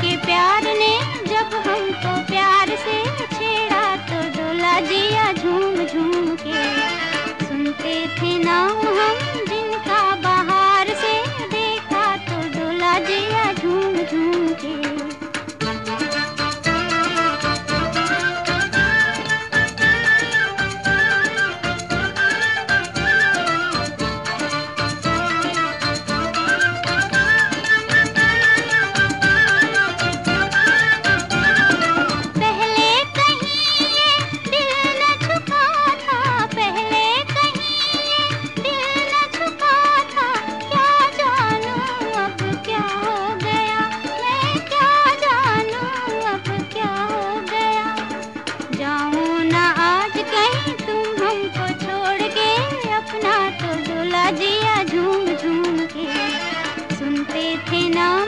के प्यार अपना तो डोला जिया झूम झूम के सुनते थे हम